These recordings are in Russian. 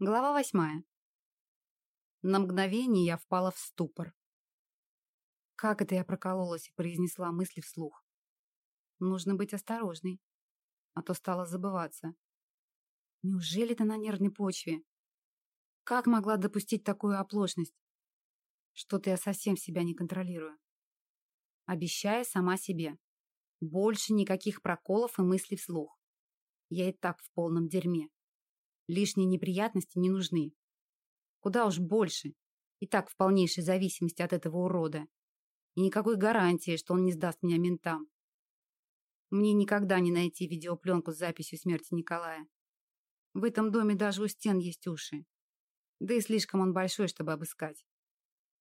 Глава восьмая. На мгновение я впала в ступор. Как это я прокололась и произнесла мысли вслух? Нужно быть осторожной, а то стала забываться. Неужели это на нервной почве? Как могла допустить такую оплошность? Что-то я совсем себя не контролирую. Обещаю сама себе. Больше никаких проколов и мыслей вслух. Я и так в полном дерьме. Лишние неприятности не нужны. Куда уж больше. И так в полнейшей зависимости от этого урода. И никакой гарантии, что он не сдаст меня ментам. Мне никогда не найти видеопленку с записью смерти Николая. В этом доме даже у стен есть уши. Да и слишком он большой, чтобы обыскать.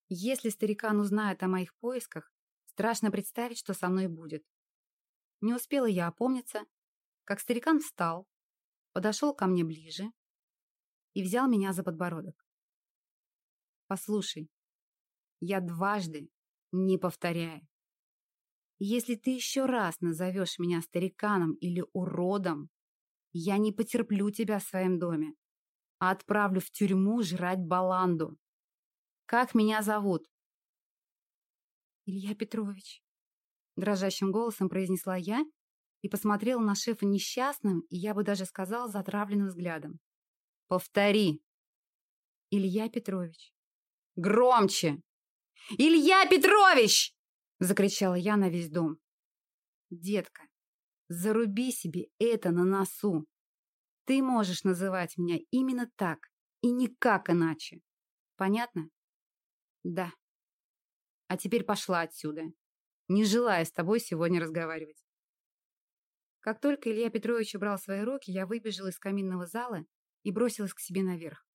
Если старикан узнает о моих поисках, страшно представить, что со мной будет. Не успела я опомниться, как старикан встал, подошел ко мне ближе и взял меня за подбородок. «Послушай, я дважды не повторяю. Если ты еще раз назовешь меня стариканом или уродом, я не потерплю тебя в своем доме, а отправлю в тюрьму жрать баланду. Как меня зовут?» «Илья Петрович», — дрожащим голосом произнесла я и посмотрела на шефа несчастным и, я бы даже сказала, затравленным взглядом. «Повтори!» «Илья Петрович». «Громче!» «Илья Петрович!» — закричала я на весь дом. «Детка, заруби себе это на носу. Ты можешь называть меня именно так и никак иначе. Понятно?» «Да». «А теперь пошла отсюда. Не желая с тобой сегодня разговаривать». Как только Илья Петрович убрал свои руки, я выбежала из каминного зала и бросилась к себе наверх.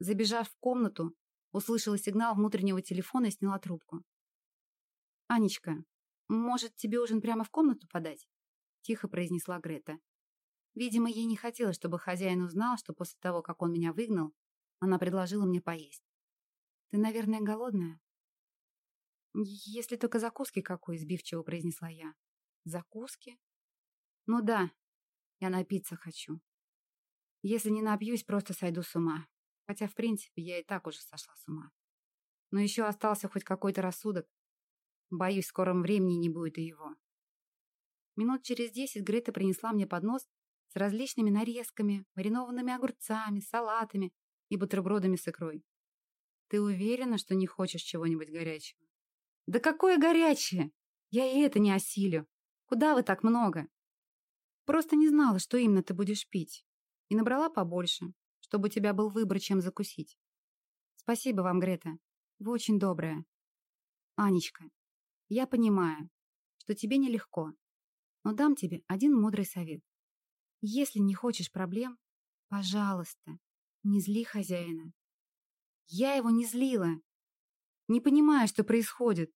Забежав в комнату, услышала сигнал внутреннего телефона и сняла трубку. «Анечка, может, тебе ужин прямо в комнату подать?» Тихо произнесла Грета. Видимо, ей не хотелось, чтобы хозяин узнал, что после того, как он меня выгнал, она предложила мне поесть. «Ты, наверное, голодная?» «Если только закуски какой», — сбивчиво произнесла я. «Закуски?» Ну да, я напиться хочу. Если не напьюсь, просто сойду с ума. Хотя, в принципе, я и так уже сошла с ума. Но еще остался хоть какой-то рассудок. Боюсь, в скором времени не будет и его. Минут через десять Грета принесла мне поднос с различными нарезками, маринованными огурцами, салатами и бутербродами с икрой. Ты уверена, что не хочешь чего-нибудь горячего? Да какое горячее! Я и это не осилю. Куда вы так много? Просто не знала, что именно ты будешь пить. И набрала побольше, чтобы у тебя был выбор, чем закусить. Спасибо вам, Грета. Вы очень добрая. Анечка, я понимаю, что тебе нелегко, но дам тебе один мудрый совет. Если не хочешь проблем, пожалуйста, не зли хозяина. Я его не злила. Не понимаю, что происходит.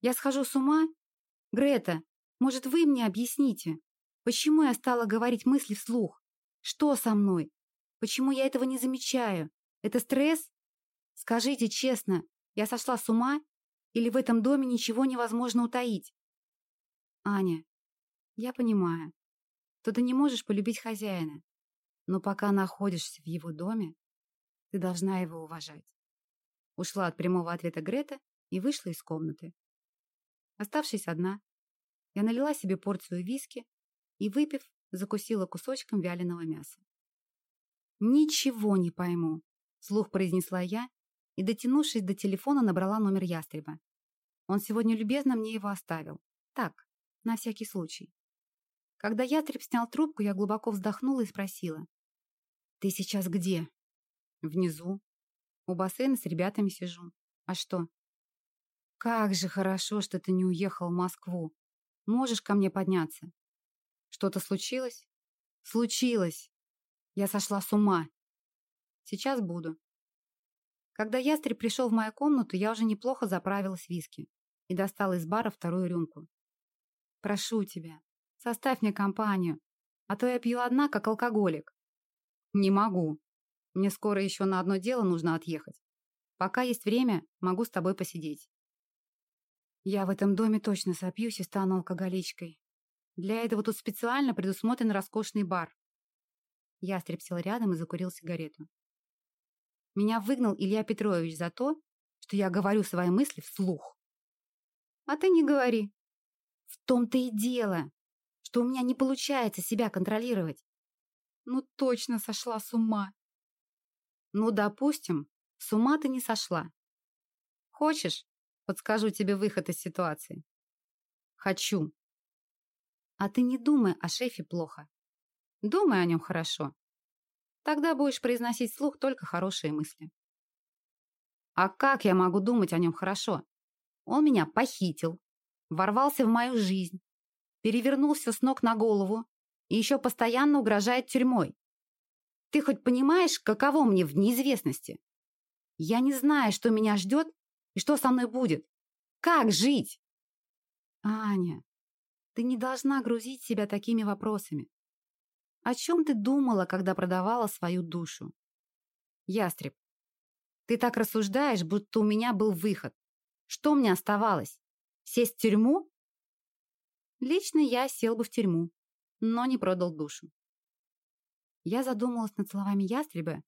Я схожу с ума? Грета, может, вы мне объясните? Почему я стала говорить мысли вслух? Что со мной? Почему я этого не замечаю? Это стресс? Скажите честно, я сошла с ума? Или в этом доме ничего невозможно утаить? Аня, я понимаю, что ты не можешь полюбить хозяина, но пока находишься в его доме, ты должна его уважать. Ушла от прямого ответа Грета и вышла из комнаты. Оставшись одна, я налила себе порцию виски и, выпив, закусила кусочком вяленого мяса. «Ничего не пойму», — слух произнесла я и, дотянувшись до телефона, набрала номер ястреба. Он сегодня любезно мне его оставил. Так, на всякий случай. Когда ястреб снял трубку, я глубоко вздохнула и спросила. «Ты сейчас где?» «Внизу. У бассейна с ребятами сижу. А что?» «Как же хорошо, что ты не уехал в Москву. Можешь ко мне подняться?» Что-то случилось? Случилось. Я сошла с ума. Сейчас буду. Когда ястреб пришел в мою комнату, я уже неплохо заправилась виски и достала из бара вторую рюмку. Прошу тебя, составь мне компанию, а то я пью одна, как алкоголик. Не могу. Мне скоро еще на одно дело нужно отъехать. Пока есть время, могу с тобой посидеть. Я в этом доме точно сопьюсь и стану алкоголичкой. Для этого тут специально предусмотрен роскошный бар. Ястреб сел рядом и закурил сигарету. Меня выгнал Илья Петрович за то, что я говорю свои мысли вслух. А ты не говори. В том-то и дело, что у меня не получается себя контролировать. Ну, точно сошла с ума. Ну, допустим, с ума ты не сошла. Хочешь, подскажу тебе выход из ситуации? Хочу. А ты не думай о шефе плохо. Думай о нем хорошо. Тогда будешь произносить вслух только хорошие мысли. А как я могу думать о нем хорошо? Он меня похитил, ворвался в мою жизнь, перевернул все с ног на голову и еще постоянно угрожает тюрьмой. Ты хоть понимаешь, каково мне в неизвестности? Я не знаю, что меня ждет и что со мной будет. Как жить? Аня, ты не должна грузить себя такими вопросами. О чем ты думала, когда продавала свою душу? Ястреб, ты так рассуждаешь, будто у меня был выход. Что мне оставалось? Сесть в тюрьму? Лично я сел бы в тюрьму, но не продал душу. Я задумалась над словами ястреба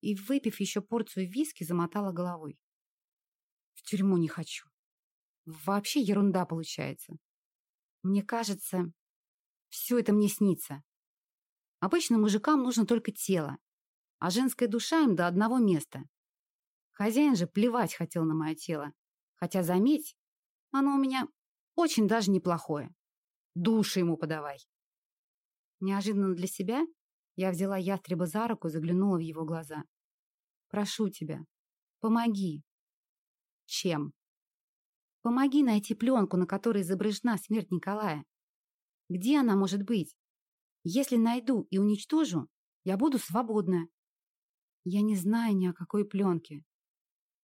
и, выпив еще порцию виски, замотала головой. В тюрьму не хочу. Вообще ерунда получается. Мне кажется, все это мне снится. Обычно мужикам нужно только тело, а женская душа им до одного места. Хозяин же плевать хотел на мое тело. Хотя, заметь, оно у меня очень даже неплохое. Души ему подавай. Неожиданно для себя я взяла ястреба за руку и заглянула в его глаза. «Прошу тебя, помоги». «Чем?» «Помоги найти пленку, на которой изображена смерть Николая. Где она может быть? Если найду и уничтожу, я буду свободна. Я не знаю ни о какой пленке.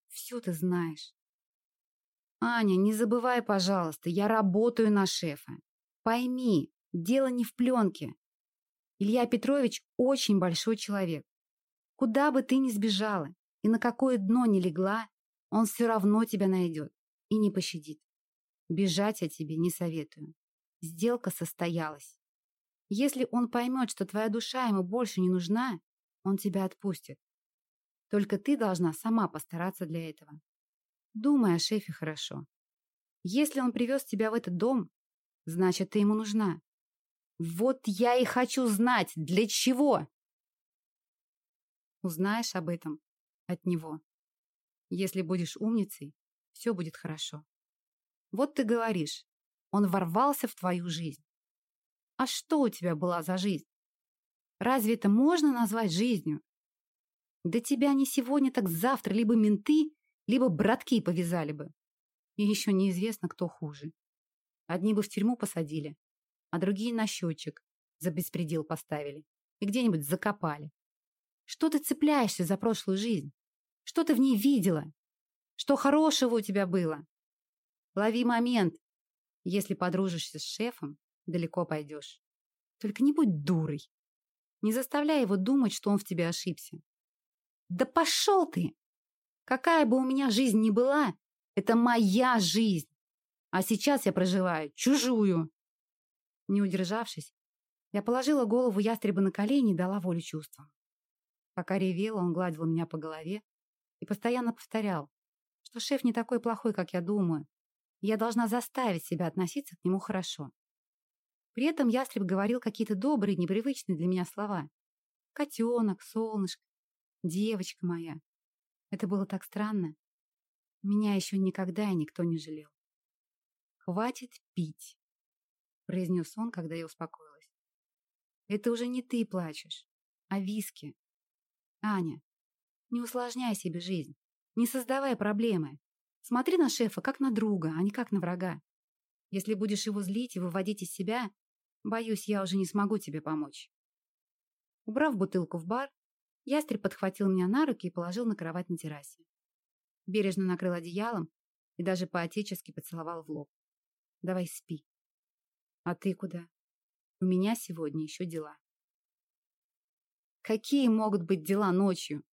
Все ты знаешь. Аня, не забывай, пожалуйста, я работаю на шефа. Пойми, дело не в пленке. Илья Петрович очень большой человек. Куда бы ты ни сбежала и на какое дно ни легла, он все равно тебя найдет и не пощадит. Бежать я тебе не советую. Сделка состоялась. Если он поймет, что твоя душа ему больше не нужна, он тебя отпустит. Только ты должна сама постараться для этого. Думай о шефе хорошо. Если он привез тебя в этот дом, значит, ты ему нужна. Вот я и хочу знать, для чего. Узнаешь об этом от него. Если будешь умницей, все будет хорошо. Вот ты говоришь, он ворвался в твою жизнь. А что у тебя была за жизнь? Разве это можно назвать жизнью? Да тебя не сегодня, так завтра либо менты, либо братки повязали бы. И еще неизвестно, кто хуже. Одни бы в тюрьму посадили, а другие на счетчик за беспредел поставили и где-нибудь закопали. Что ты цепляешься за прошлую жизнь? Что ты в ней видела? Что хорошего у тебя было? Лови момент. Если подружишься с шефом, далеко пойдешь. Только не будь дурой. Не заставляй его думать, что он в тебе ошибся. Да пошел ты! Какая бы у меня жизнь ни была, это моя жизнь. А сейчас я проживаю чужую. Не удержавшись, я положила голову ястреба на колени и дала волю чувствам. Пока ревела, он гладил меня по голове и постоянно повторял, что шеф не такой плохой, как я думаю, я должна заставить себя относиться к нему хорошо. При этом ястреб говорил какие-то добрые, непривычные для меня слова. Котенок, солнышко, девочка моя. Это было так странно. Меня еще никогда и никто не жалел. «Хватит пить», — произнес он, когда я успокоилась. «Это уже не ты плачешь, а виски. Аня, не усложняй себе жизнь, не создавай проблемы. Смотри на шефа как на друга, а не как на врага. Если будешь его злить и выводить из себя, Боюсь, я уже не смогу тебе помочь. Убрав бутылку в бар, ястреб подхватил меня на руки и положил на кровать на террасе. Бережно накрыл одеялом и даже по-отечески поцеловал в лоб. Давай спи. А ты куда? У меня сегодня еще дела. Какие могут быть дела ночью?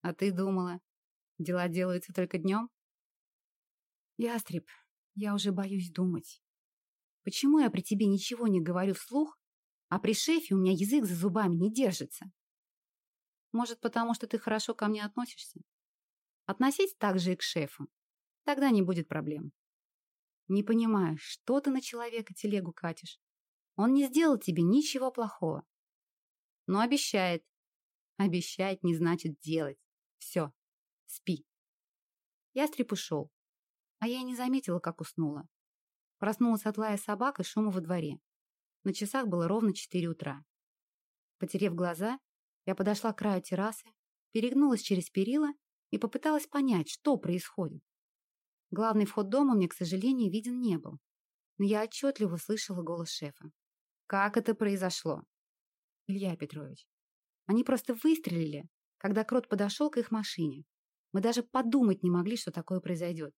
А ты думала, дела делаются только днем? Ястреб, я уже боюсь думать. Почему я при тебе ничего не говорю вслух, а при шефе у меня язык за зубами не держится? Может, потому что ты хорошо ко мне относишься? Относись так же и к шефу. Тогда не будет проблем. Не понимаю, что ты на человека телегу катишь? Он не сделал тебе ничего плохого. Но обещает. Обещать не значит делать. Все, спи. Ястреб ушел, а я и не заметила, как уснула. Проснулась от лая собак и шума во дворе. На часах было ровно четыре утра. Потерев глаза, я подошла к краю террасы, перегнулась через перила и попыталась понять, что происходит. Главный вход дома мне, к сожалению, виден не был, но я отчетливо слышала голос шефа. «Как это произошло?» «Илья Петрович, они просто выстрелили, когда Крот подошел к их машине. Мы даже подумать не могли, что такое произойдет.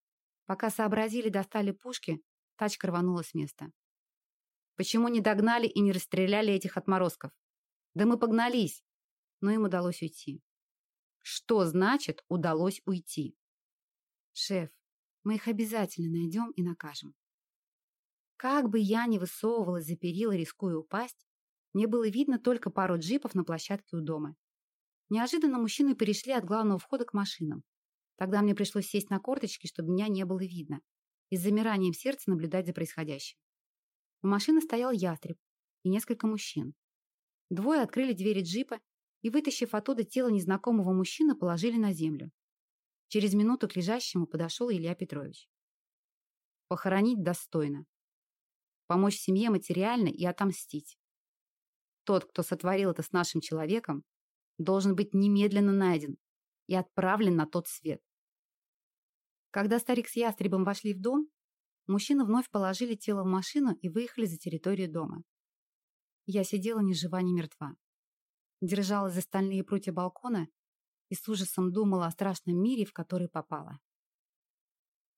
Пока сообразили, достали пушки, тачка рванула с места. Почему не догнали и не расстреляли этих отморозков? Да мы погнались, но им удалось уйти. Что значит «удалось уйти»? Шеф, мы их обязательно найдем и накажем. Как бы я ни высовывалась за перила, рискуя упасть, мне было видно только пару джипов на площадке у дома. Неожиданно мужчины перешли от главного входа к машинам. Тогда мне пришлось сесть на корточки, чтобы меня не было видно, и с замиранием сердца наблюдать за происходящим. У машины стоял ястреб и несколько мужчин. Двое открыли двери джипа и, вытащив оттуда тело незнакомого мужчины, положили на землю. Через минуту к лежащему подошел Илья Петрович. Похоронить достойно. Помочь семье материально и отомстить. Тот, кто сотворил это с нашим человеком, должен быть немедленно найден и отправлен на тот свет. Когда старик с ястребом вошли в дом, мужчины вновь положили тело в машину и выехали за территорию дома. Я сидела ни жива, ни мертва. Держалась за стальные прутья балкона и с ужасом думала о страшном мире, в который попала.